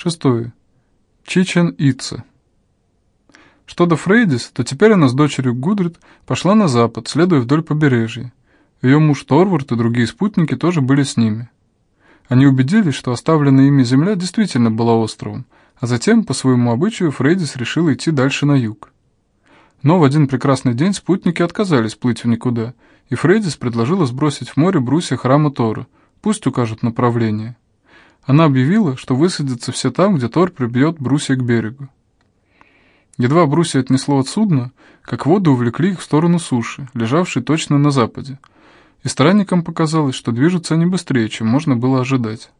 Шестое. Чичен Итце. Что до Фрейдис, то теперь она с дочерью Гудрид пошла на запад, следуя вдоль побережья. Ее муж Торвард и другие спутники тоже были с ними. Они убедились, что оставленная ими земля действительно была островом, а затем, по своему обычаю, Фрейдис решил идти дальше на юг. Но в один прекрасный день спутники отказались плыть в никуда, и Фрейдис предложила сбросить в море брусья храма Тора, пусть укажут направление. Она объявила, что высадятся все там, где Тор прибьет брусья к берегу. Едва брусья отнесло от судна, как воды увлекли их в сторону суши, лежавшей точно на западе, и странникам показалось, что движутся они быстрее, чем можно было ожидать.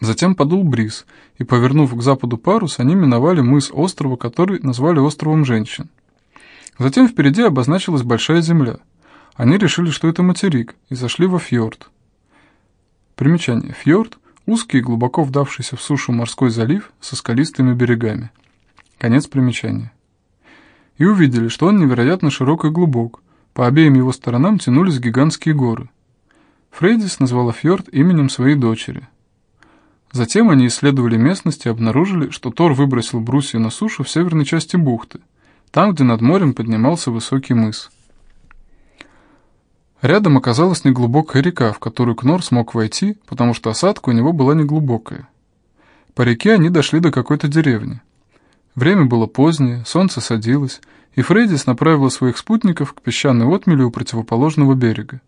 Затем подул бриз, и, повернув к западу парус, они миновали мыс острова, который назвали островом женщин. Затем впереди обозначилась большая земля. Они решили, что это материк, и зашли во фьорд. Примечание. Фьорд – узкий и глубоко вдавшийся в сушу морской залив со скалистыми берегами. Конец примечания. И увидели, что он невероятно широк и глубок. По обеим его сторонам тянулись гигантские горы. Фрейдис назвала фьорд именем своей дочери. Затем они исследовали местность и обнаружили, что Тор выбросил брусья на сушу в северной части бухты, там, где над морем поднимался высокий мыс. Рядом оказалась неглубокая река, в которую Кнор смог войти, потому что осадка у него была неглубокая. По реке они дошли до какой-то деревни. Время было позднее, солнце садилось, и Фрейдис направила своих спутников к песчаной отмели у противоположного берега.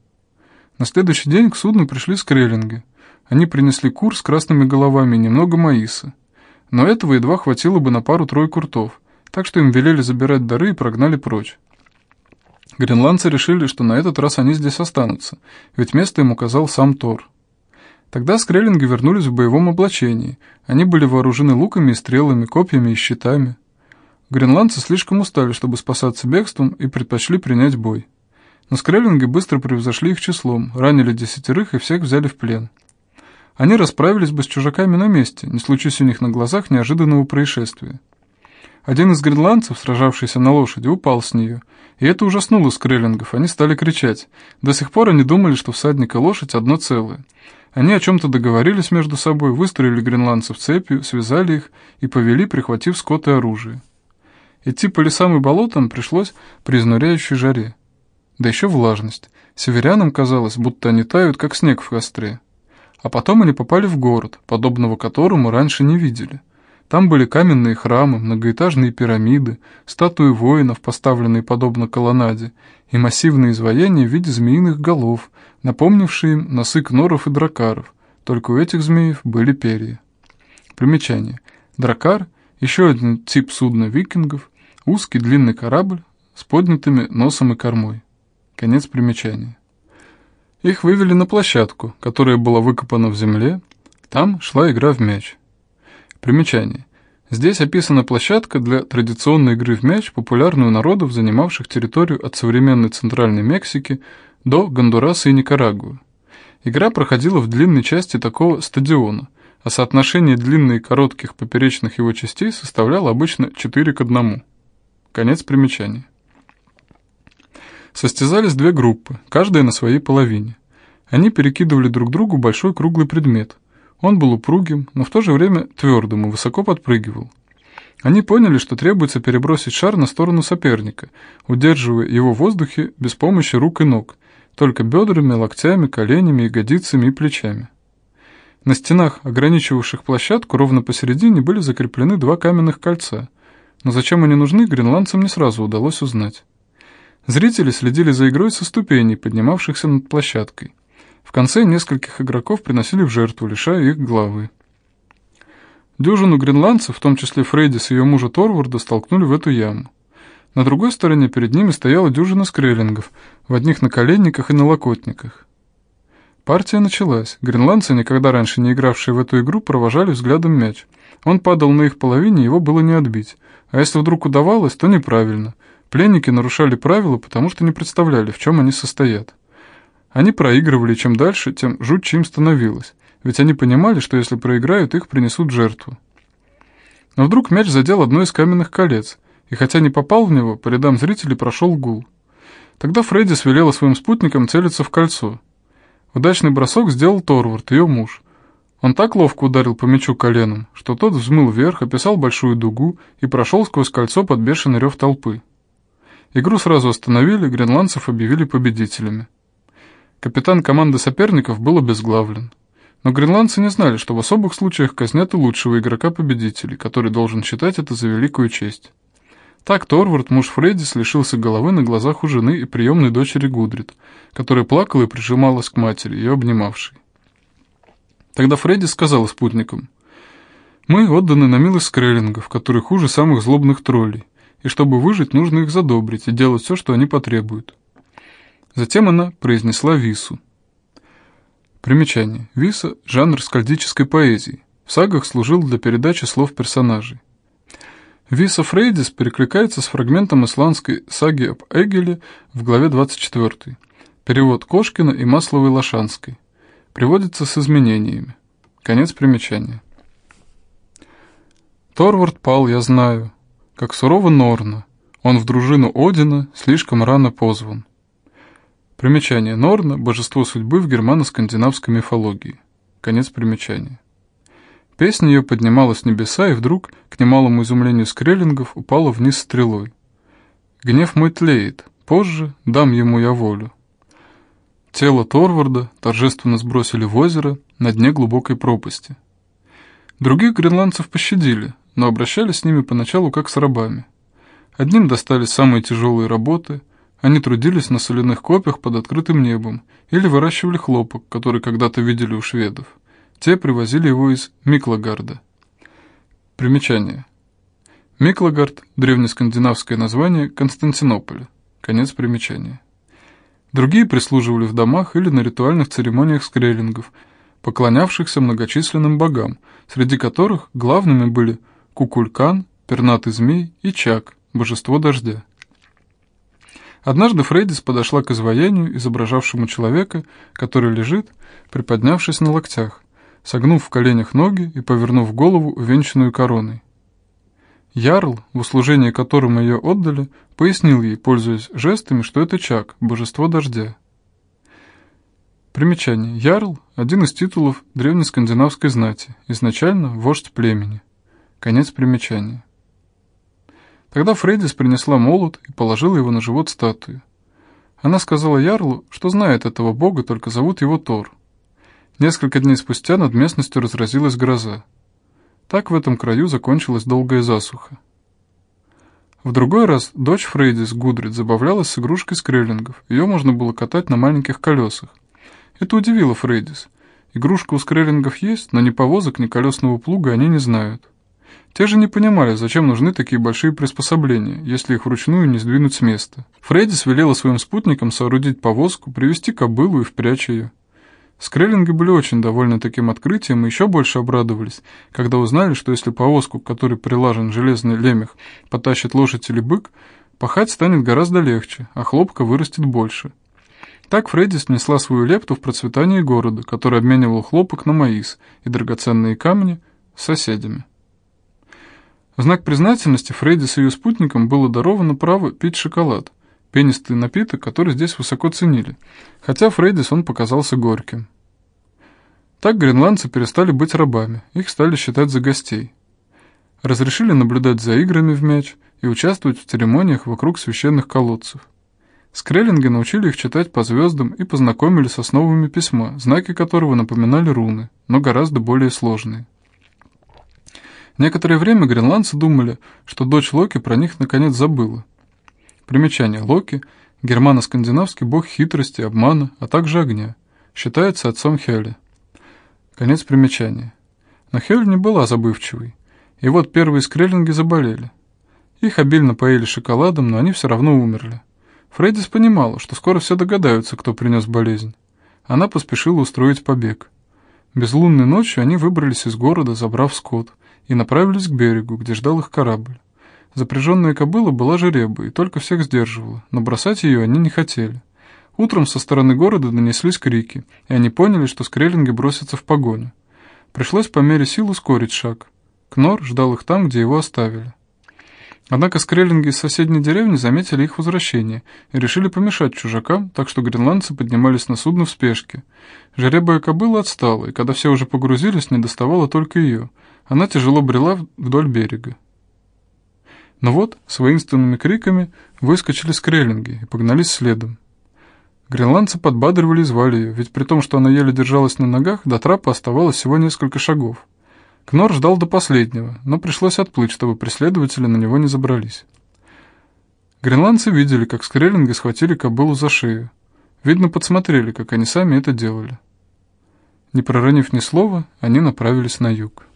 На следующий день к судну пришли скреллинги. Они принесли кур с красными головами и немного маиса. Но этого едва хватило бы на пару-тройку ртов, так что им велели забирать дары и прогнали прочь. Гренландцы решили, что на этот раз они здесь останутся, ведь место им указал сам Тор. Тогда скреллинги вернулись в боевом облачении. Они были вооружены луками и стрелами, копьями и щитами. Гренландцы слишком устали, чтобы спасаться бегством, и предпочли принять бой. Но скреллинги быстро превзошли их числом, ранили десятерых и всех взяли в плен. Они расправились бы с чужаками на месте, не случись у них на глазах неожиданного происшествия. Один из гренландцев, сражавшийся на лошади, упал с нее, и это ужаснуло скреллингов, они стали кричать. До сих пор они думали, что всадник и лошадь одно целое. Они о чем-то договорились между собой, выстроили гренландцев цепью, связали их и повели, прихватив скот и оружие. Идти по лесам и болотам пришлось при изнуряющей жаре. Да еще влажность. Северянам казалось, будто они тают, как снег в костре. А потом они попали в город, подобного которому раньше не видели. Там были каменные храмы, многоэтажные пирамиды, статуи воинов, поставленные подобно колоннаде, и массивные изваяния в виде змеиных голов, напомнившие носы кноров и дракаров, только у этих змеев были перья. Примечание. Дракар – еще один тип судна викингов, узкий длинный корабль с поднятыми носом и кормой. Конец примечания. Их вывели на площадку, которая была выкопана в земле, там шла игра в мяч. Примечание. Здесь описана площадка для традиционной игры в мяч, популярную народов, занимавших территорию от современной Центральной Мексики до Гондураса и Никарагуа. Игра проходила в длинной части такого стадиона, а соотношение длинных и коротких поперечных его частей составляло обычно 4 к 1. Конец примечания. Состязались две группы, каждая на своей половине. Они перекидывали друг другу большой круглый предмет. Он был упругим, но в то же время твердым и высоко подпрыгивал. Они поняли, что требуется перебросить шар на сторону соперника, удерживая его в воздухе без помощи рук и ног, только бедрами, локтями, коленями, ягодицами и плечами. На стенах, ограничивавших площадку, ровно посередине были закреплены два каменных кольца, но зачем они нужны, гренландцам не сразу удалось узнать. Зрители следили за игрой со ступеней, поднимавшихся над площадкой. В конце нескольких игроков приносили в жертву, лишая их головы. Дюжину гренландцев, в том числе Фрейдис и ее мужа Торварда, столкнули в эту яму. На другой стороне перед ними стояла дюжина скреллингов, в одних наколенниках и налокотниках. Партия началась. Гренландцы, никогда раньше не игравшие в эту игру, провожали взглядом мяч. Он падал на их половине, его было не отбить. А если вдруг удавалось, то неправильно. Пленники нарушали правила, потому что не представляли, в чем они состоят. Они проигрывали, чем дальше, тем жутче им становилось, ведь они понимали, что если проиграют, их принесут жертву. Но вдруг мяч задел одно из каменных колец, и хотя не попал в него, по рядам зрителей прошел гул. Тогда Фредди свелела своим спутникам целиться в кольцо. Удачный бросок сделал Торвард, ее муж. Он так ловко ударил по мячу коленом, что тот взмыл вверх, описал большую дугу и прошел сквозь кольцо под бешеный рев толпы. Игру сразу остановили, гренландцев объявили победителями. Капитан команды соперников был обезглавлен. Но гренландцы не знали, что в особых случаях казнят и лучшего игрока-победителей, который должен считать это за великую честь. Так Торвард, муж Фреддис, лишился головы на глазах у жены и приемной дочери Гудрид, которая плакала и прижималась к матери, ее обнимавшей. Тогда Фредди сказал спутникам, «Мы отданы на милость скреллингов, которые хуже самых злобных троллей, и чтобы выжить, нужно их задобрить и делать все, что они потребуют». Затем она произнесла вису. Примечание. Виса – жанр скальдической поэзии. В сагах служил для передачи слов персонажей. Виса Фрейдис перекликается с фрагментом исландской саги об Эгеле в главе 24. Перевод Кошкина и Масловой Лошанской. Приводится с изменениями. Конец примечания. Торвард пал, я знаю, как сурово Норна. Он в дружину Одина слишком рано позван. Примечание Норна – божество судьбы в германо-скандинавской мифологии. Конец примечания. Песня ее поднималась в небеса, и вдруг, к немалому изумлению скреллингов, упала вниз стрелой. «Гнев мой тлеет, позже дам ему я волю». Тело Торварда торжественно сбросили в озеро на дне глубокой пропасти. Других гренландцев пощадили, но обращались с ними поначалу как с рабами. Одним достались самые тяжелые работы – они трудились на соляных копьях под открытым небом или выращивали хлопок, который когда-то видели у шведов. Те привозили его из Миклагарда. Примечание. Миклагард – древнескандинавское название Константинополя. Конец примечания. Другие прислуживали в домах или на ритуальных церемониях скреллингов, поклонявшихся многочисленным богам, среди которых главными были Кукулькан, пернатый змей и Чак, божество дождя. Однажды Фрейдис подошла к изваянию, изображавшему человека, который лежит, приподнявшись на локтях, согнув в коленях ноги и повернув голову, увенчанную короной. Ярл, в услужение которому ее отдали, пояснил ей, пользуясь жестами, что это Чак, божество дождя. Примечание. Ярл – один из титулов древнескандинавской знати, изначально вождь племени. Конец примечания. Тогда Фрейдис принесла молот и положила его на живот статуи. Она сказала Ярлу, что знает этого бога, только зовут его Тор. Несколько дней спустя над местностью разразилась гроза. Так в этом краю закончилась долгая засуха. В другой раз дочь Фрейдис, Гудрид, забавлялась с игрушкой скреллингов. Ее можно было катать на маленьких колесах. Это удивило Фрейдис. Игрушка у скреллингов есть, но ни повозок, ни колесного плуга они не знают. Те же не понимали, зачем нужны такие большие приспособления, если их вручную не сдвинуть с места. Фреддис велела своим спутникам соорудить повозку, привести кобылу и впрячь ее. Скреллинги были очень довольны таким открытием и еще больше обрадовались, когда узнали, что если повозку, к которой прилажен железный лемех, потащит лошадь или бык, пахать станет гораздо легче, а хлопка вырастет больше. Так Фреддис внесла свою лепту в процветание города, который обменивал хлопок на маис и драгоценные камни с соседями. В знак признательности Фредди с ее спутником было даровано право пить шоколад, пенистый напиток, который здесь высоко ценили, хотя Фреддис он показался горьким. Так гренландцы перестали быть рабами, их стали считать за гостей. Разрешили наблюдать за играми в мяч и участвовать в церемониях вокруг священных колодцев. Скреллинги научили их читать по звездам и познакомили с основами письма, знаки которого напоминали руны, но гораздо более сложные. Некоторое время гренландцы думали, что дочь Локи про них наконец забыла. Примечание Локи – германо-скандинавский бог хитрости, обмана, а также огня. Считается отцом Хеля. Конец примечания. Но Хель не была забывчивой. И вот первые скреллинги заболели. Их обильно поели шоколадом, но они все равно умерли. Фреддис понимала, что скоро все догадаются, кто принес болезнь. Она поспешила устроить побег. Безлунной ночью они выбрались из города, забрав скот – и направились к берегу, где ждал их корабль. Запряженная кобыла была жеребой и только всех сдерживала, но бросать ее они не хотели. Утром со стороны города донеслись крики, и они поняли, что скреллинги бросятся в погоню. Пришлось по мере сил ускорить шаг. Кнор ждал их там, где его оставили. Однако скреллинги из соседней деревни заметили их возвращение и решили помешать чужакам, так что гренландцы поднимались на судно в спешке. Жеребая кобыла отстала, и когда все уже погрузились, не доставала только ее. Она тяжело брела вдоль берега. Но вот, с воинственными криками, выскочили скреллинги и погнались следом. Гренландцы подбадривали и звали ее, ведь при том, что она еле держалась на ногах, до трапа оставалось всего несколько шагов. Кнор ждал до последнего, но пришлось отплыть, чтобы преследователи на него не забрались. Гренландцы видели, как скреллинги схватили кобылу за шею. Видно, подсмотрели, как они сами это делали. Не проронив ни слова, они направились на юг.